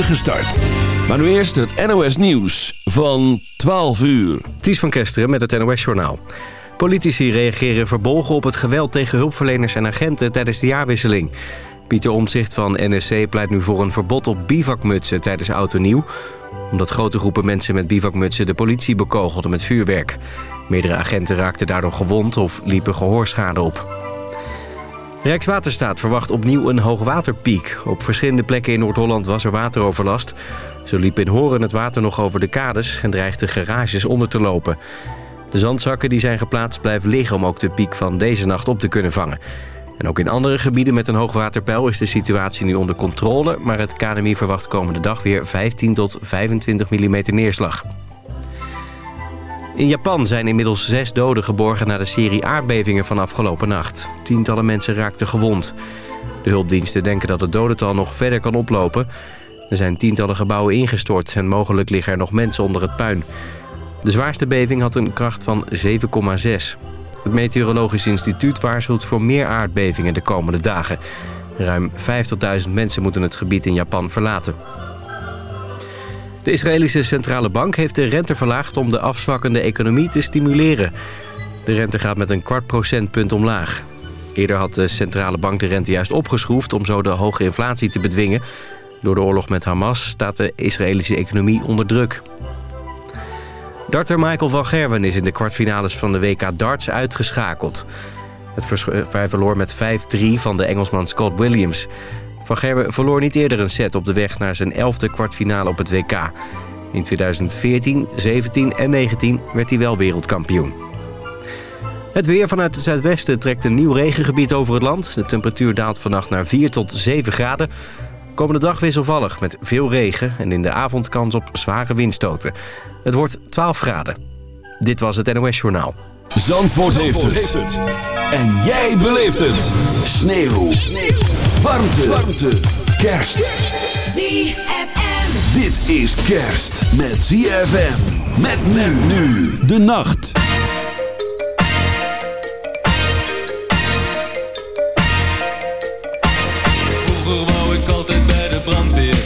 start. Maar nu eerst het NOS Nieuws van 12 uur. Ties van Kesteren met het NOS Journaal. Politici reageren verbolgen op het geweld tegen hulpverleners en agenten tijdens de jaarwisseling. Pieter Omtzigt van NSC pleit nu voor een verbod op bivakmutsen tijdens Oud Nieuw... omdat grote groepen mensen met bivakmutsen de politie bekogelden met vuurwerk. Meerdere agenten raakten daardoor gewond of liepen gehoorschade op. Rijkswaterstaat verwacht opnieuw een hoogwaterpiek. Op verschillende plekken in Noord-Holland was er wateroverlast. Zo liep in Horen het water nog over de kades en dreigden garages onder te lopen. De zandzakken die zijn geplaatst blijven liggen om ook de piek van deze nacht op te kunnen vangen. En ook in andere gebieden met een hoogwaterpeil is de situatie nu onder controle... maar het KNMI verwacht komende dag weer 15 tot 25 mm neerslag. In Japan zijn inmiddels zes doden geborgen na de serie aardbevingen van afgelopen nacht. Tientallen mensen raakten gewond. De hulpdiensten denken dat het dodental nog verder kan oplopen. Er zijn tientallen gebouwen ingestort en mogelijk liggen er nog mensen onder het puin. De zwaarste beving had een kracht van 7,6. Het Meteorologisch Instituut waarschuwt voor meer aardbevingen de komende dagen. Ruim 50.000 mensen moeten het gebied in Japan verlaten. De Israëlische Centrale Bank heeft de rente verlaagd om de afzwakkende economie te stimuleren. De rente gaat met een kwart procentpunt omlaag. Eerder had de Centrale Bank de rente juist opgeschroefd om zo de hoge inflatie te bedwingen. Door de oorlog met Hamas staat de Israëlische economie onder druk. Darter Michael van Gerwen is in de kwartfinales van de WK darts uitgeschakeld. Het hij verloor met 5-3 van de Engelsman Scott Williams. Van Gerwen verloor niet eerder een set op de weg naar zijn elfde kwartfinale op het WK. In 2014, 17 en 19 werd hij wel wereldkampioen. Het weer vanuit het zuidwesten trekt een nieuw regengebied over het land. De temperatuur daalt vannacht naar 4 tot 7 graden. Komende dag wisselvallig met veel regen en in de avond kans op zware windstoten. Het wordt 12 graden. Dit was het NOS Journaal. Zandvoort, heeft, het. En jij beleeft het. Sneeuw. Sneeuw. Warmte. Warmte. Kerst. ZFM. Dit is kerst met ZFM. Met men nu. De nacht. Vroeger wou ik altijd bij de brandweer.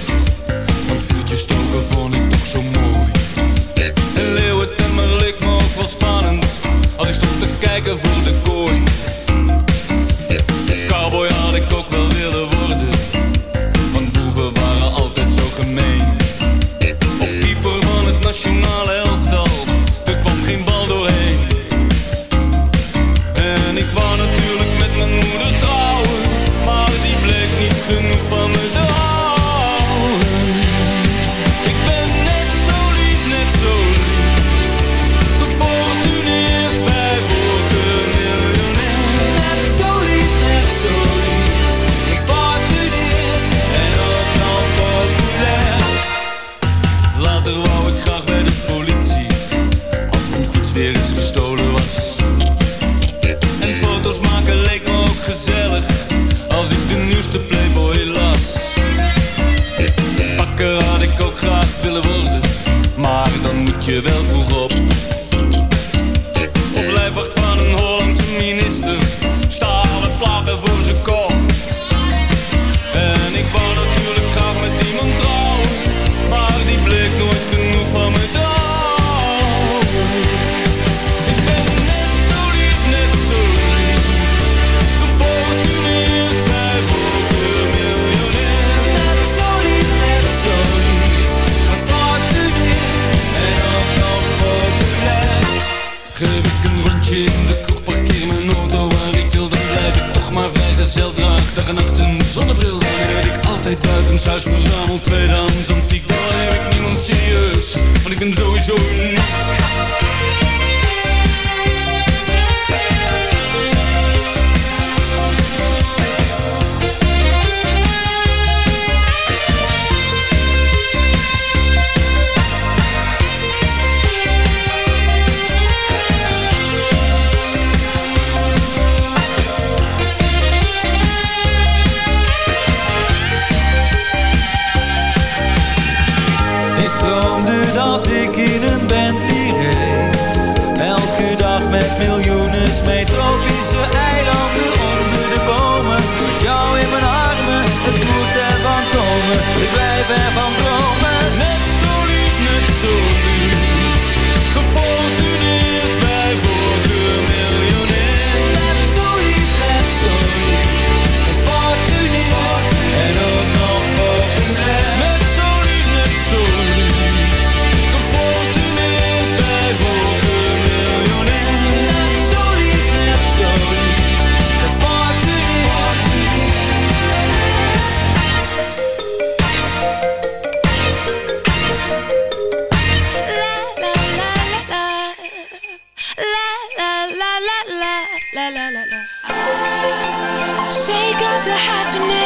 Want vuurtjes stoken vond ik toch zo mooi. la la la la. Shake up the happiness.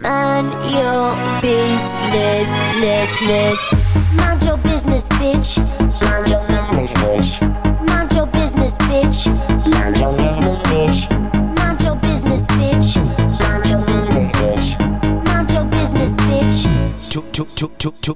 Mind your beat, mind your mind your beat, mind your beat. Mind your business, ness, ness. Mind your business, bitch. Mind your business, bitch. Mind your business, bitch. Mind your business, bitch. Mind your business, bitch. Mind your business, bitch. Mind your business, bitch. Too, too, too, too, too, too, too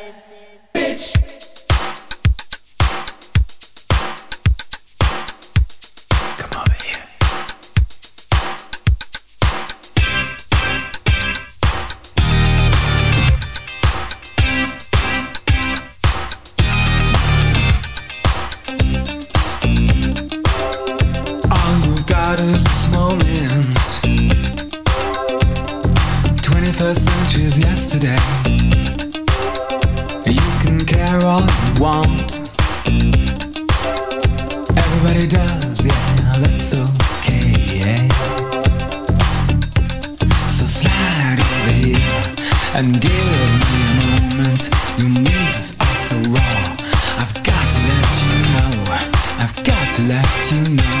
yesterday. You can care all you want. Everybody does, yeah, that's okay. yeah. So slide over here and give me a moment. Your moves are so raw. I've got to let you know. I've got to let you know.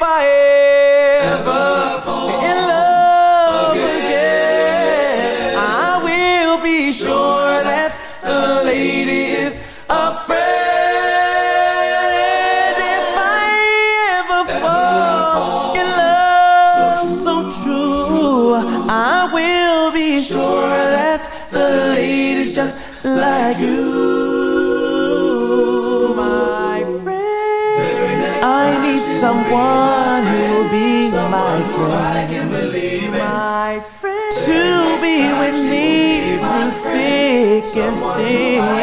If I ever fall in love again, I will be sure that the lady is a friend. If I ever fall in love so true, I will be sure that the lady's just like you, my friend. I need someone my friend. My friend to be with me through thick and thin.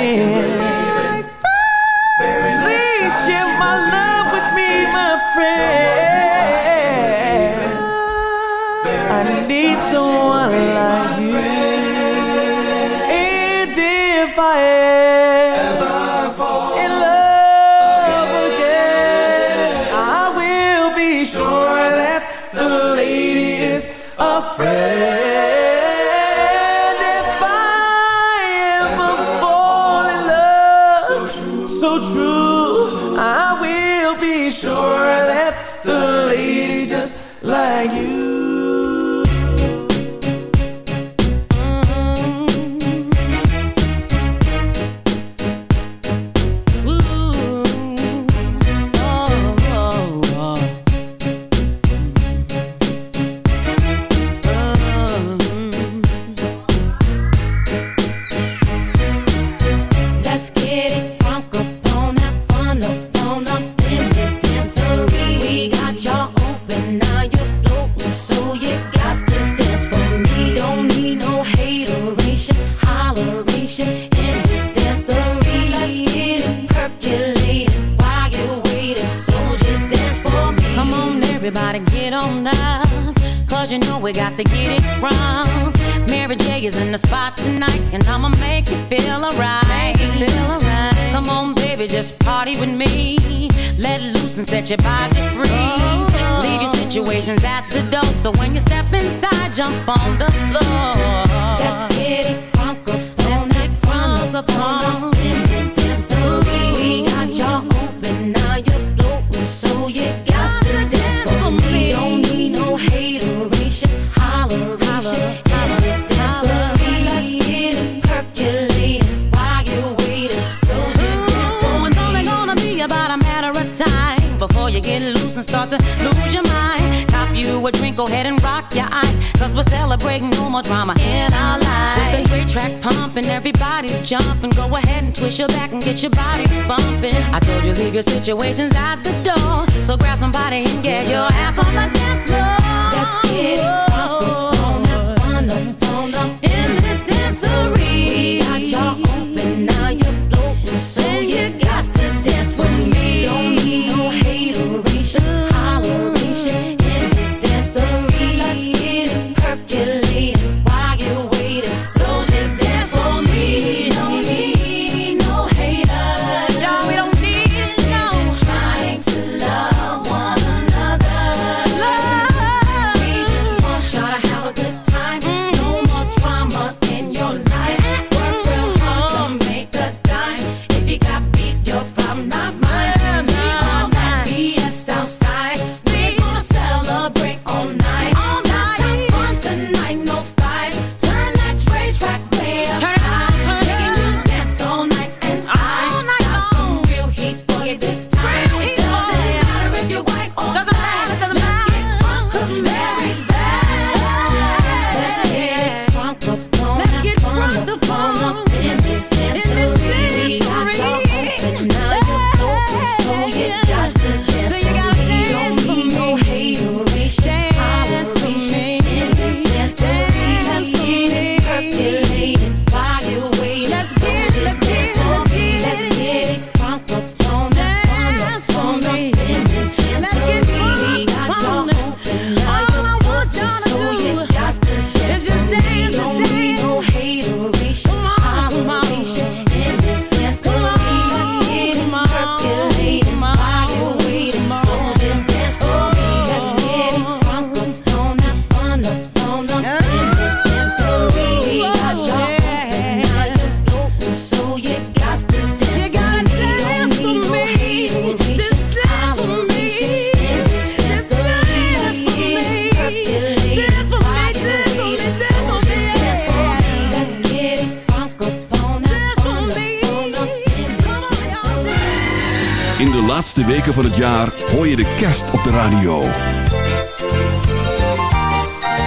situations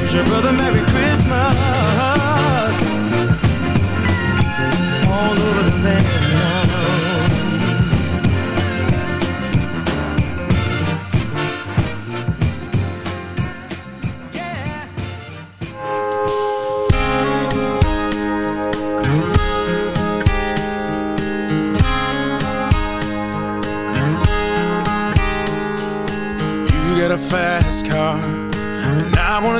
Wish your brother Merry Christmas. All over the land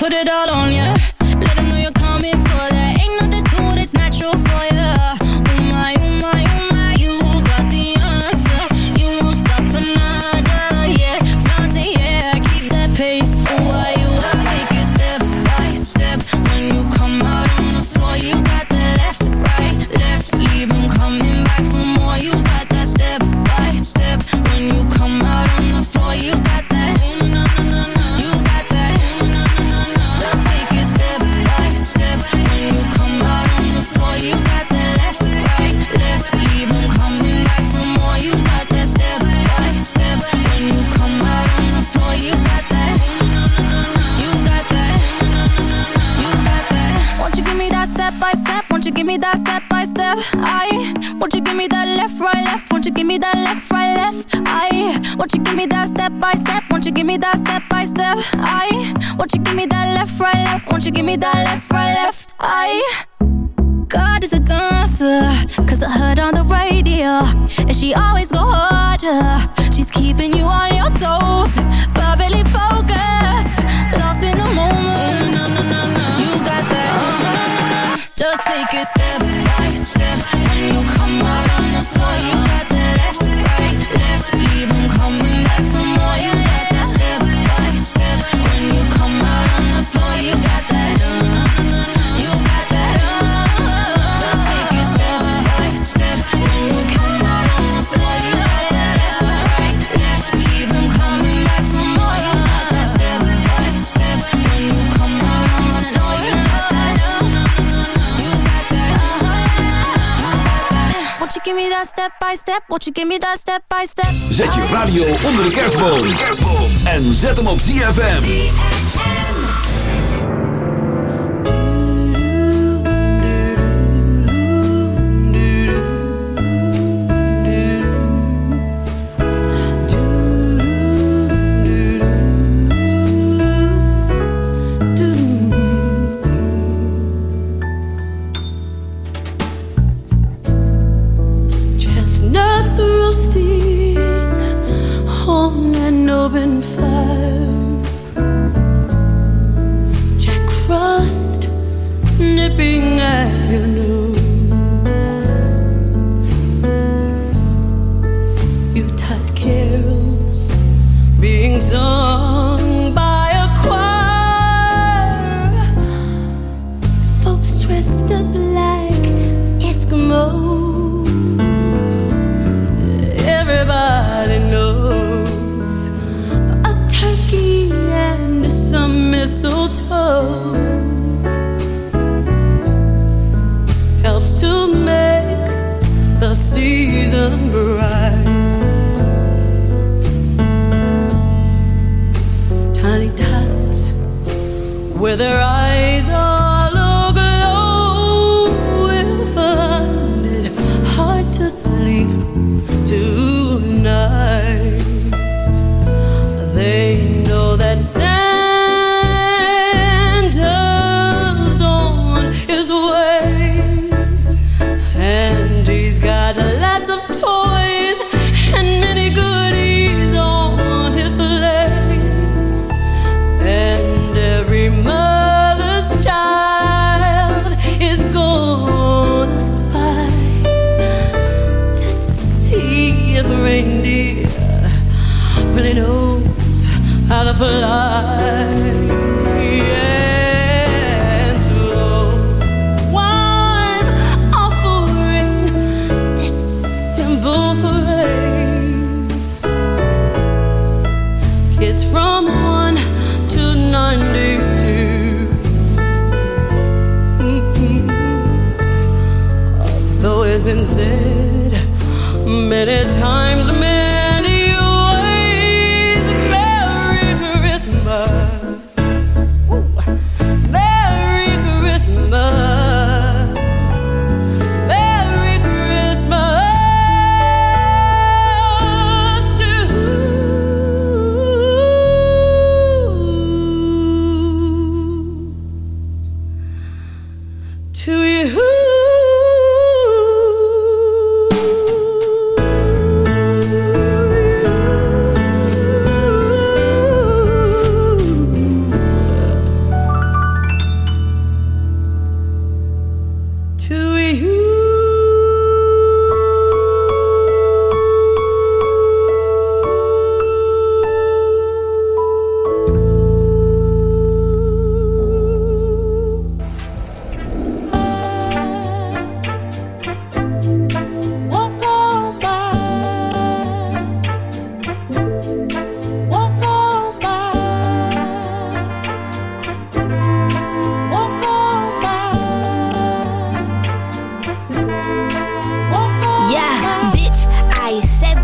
Put it all on ya. Let them know you're coming for that. Ain't nothing to it, it's natural for ya. Won't you give me that left, right, left? Won't you give me that left, right, left? I God is a dancer, cause I heard on the radio. And she always go harder. She's keeping you on your toes, perfectly focused. Lost in the moment. You got that. Just take a step give me that step by step? Won't you give me that step by step? Zet je radio onder de kerstboom. En zet hem op ZFM. llegar.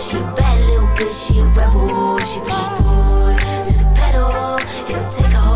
She a bad little bitch, she a rebel. She her foot to the pedal. It'll take a whole